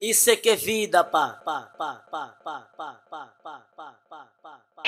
Isso é que é vida, pá. pá, pá, pá, pá, pá, pá, pá, pá, pá, pá, pá.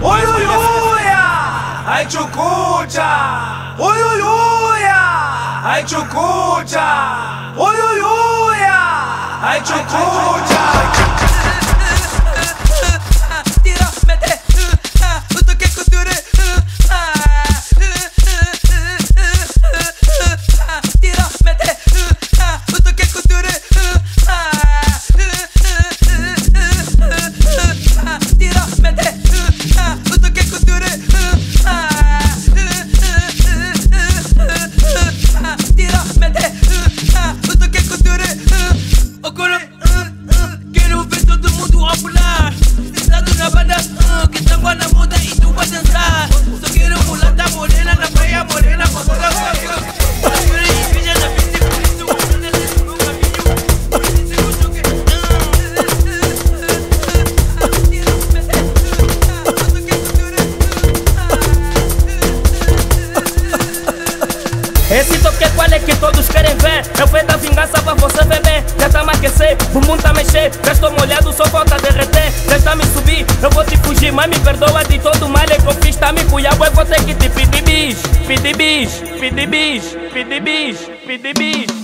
오요요야! 아이 초코자! 오요요야! 아이 초코자! 오요요야! 아이 초코자! Esse toque é qual é que todos querem ver. Eu venho da vingança pra você beber Já tá aquecer, o mundo tá mexer Já estou molhado, só falta derreter. Tenta me subir, eu vou te fugir. Mas me perdoa de todo mal fiz Tá me cuiabo, eu vou ter que te pedir bis Pedir bis, pedir bis, pedir bis, pedir bis,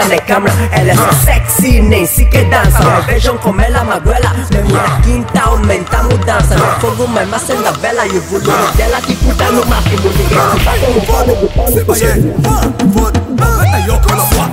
ela na câmera, ela é só sexy, nem sequer dança. Mas vejam como ela magoela, mesmo na quinta aumenta a mudança. No fogo, mas massa da vela E o volume dela que puta no máximo Ninguém se faz como Tried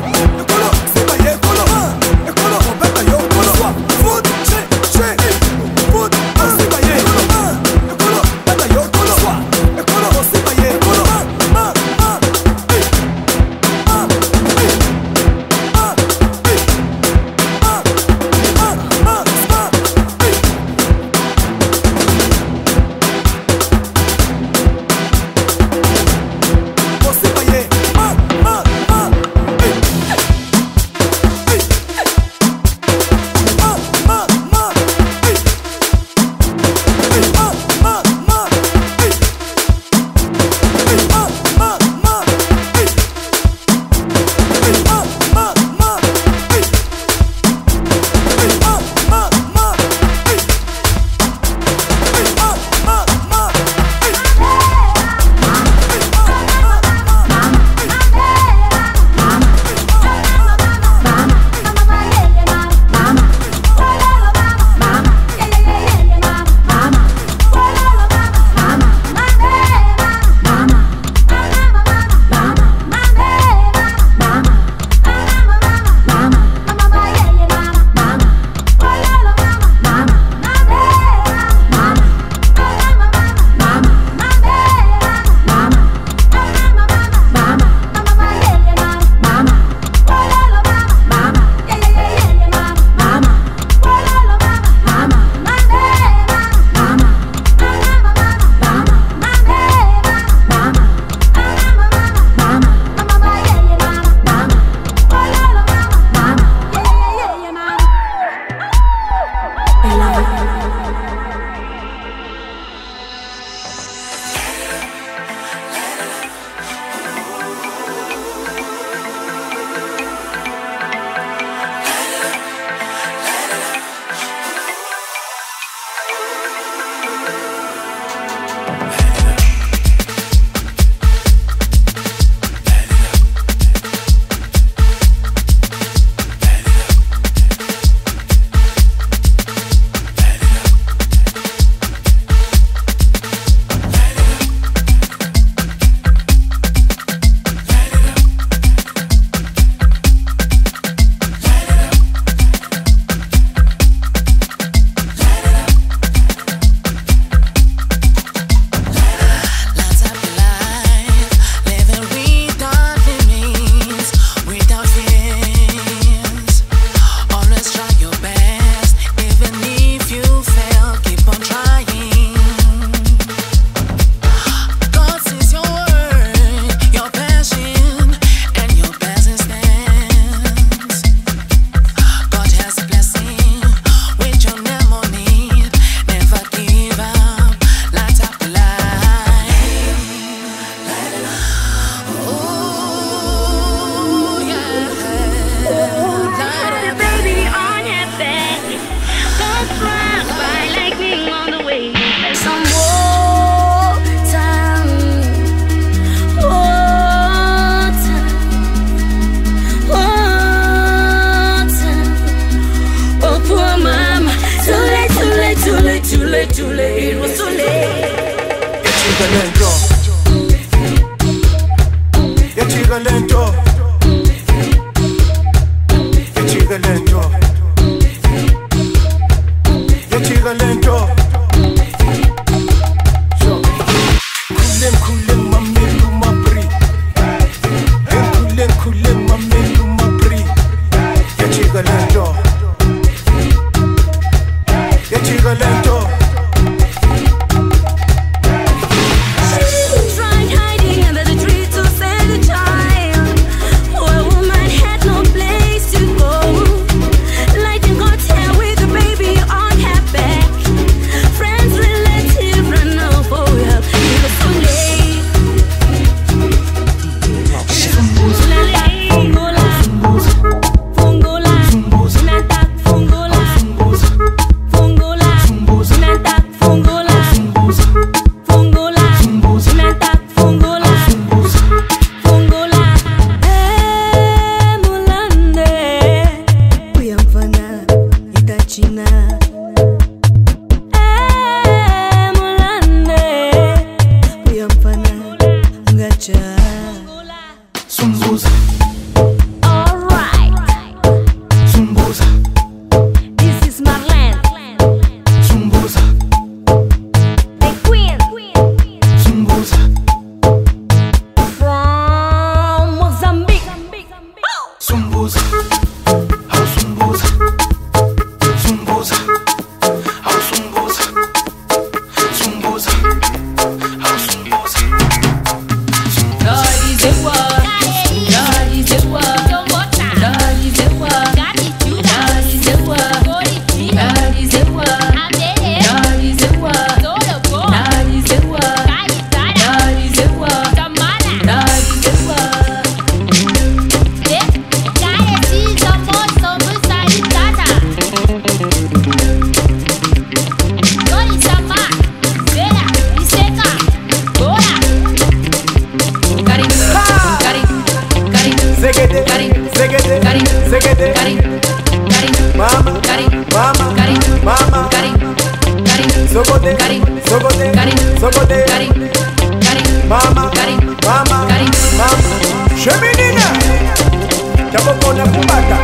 Chabogona kumbata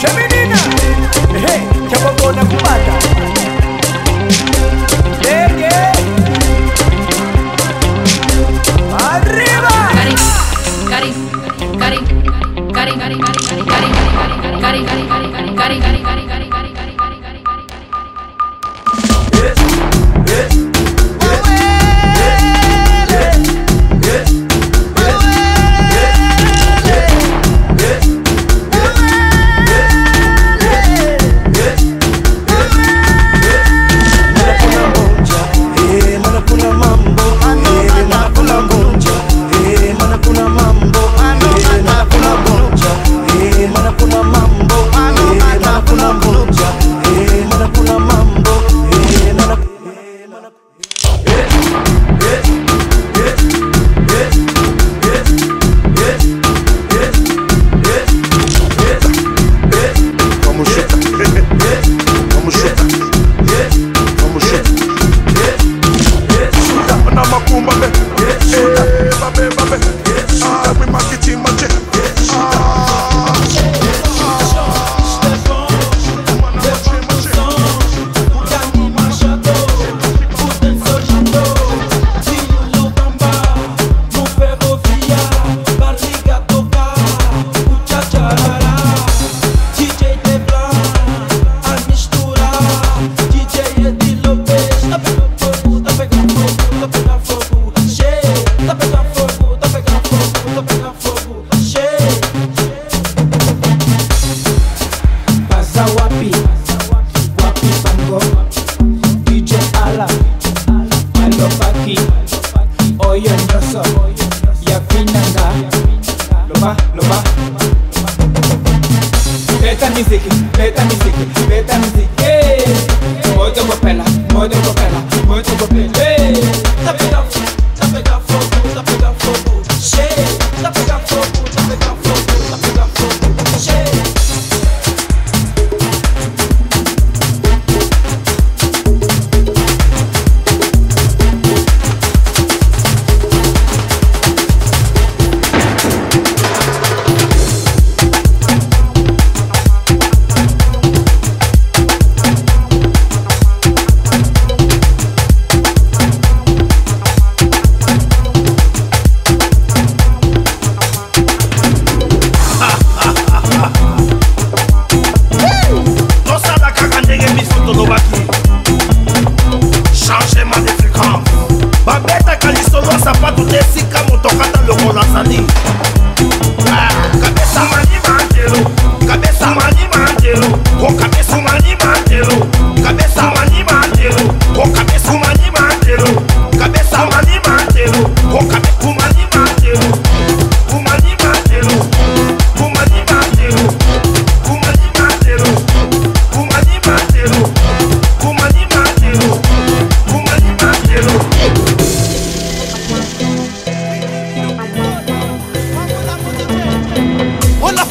Shaminina Hey, chabogona kumbata Hey.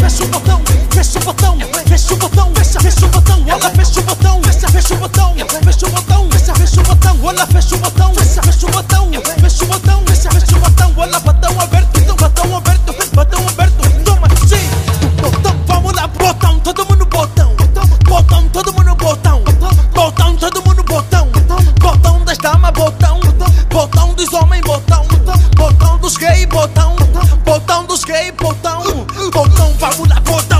fecha o botão, fecha o botão, fecha o botão, fecha, fecha o botão, ela fecha o botão, fecha, fecha o botão, fecha o botão, fecha, fecha o botão, ela fecha o botão. botão, portão, portão, vamos lá, portão.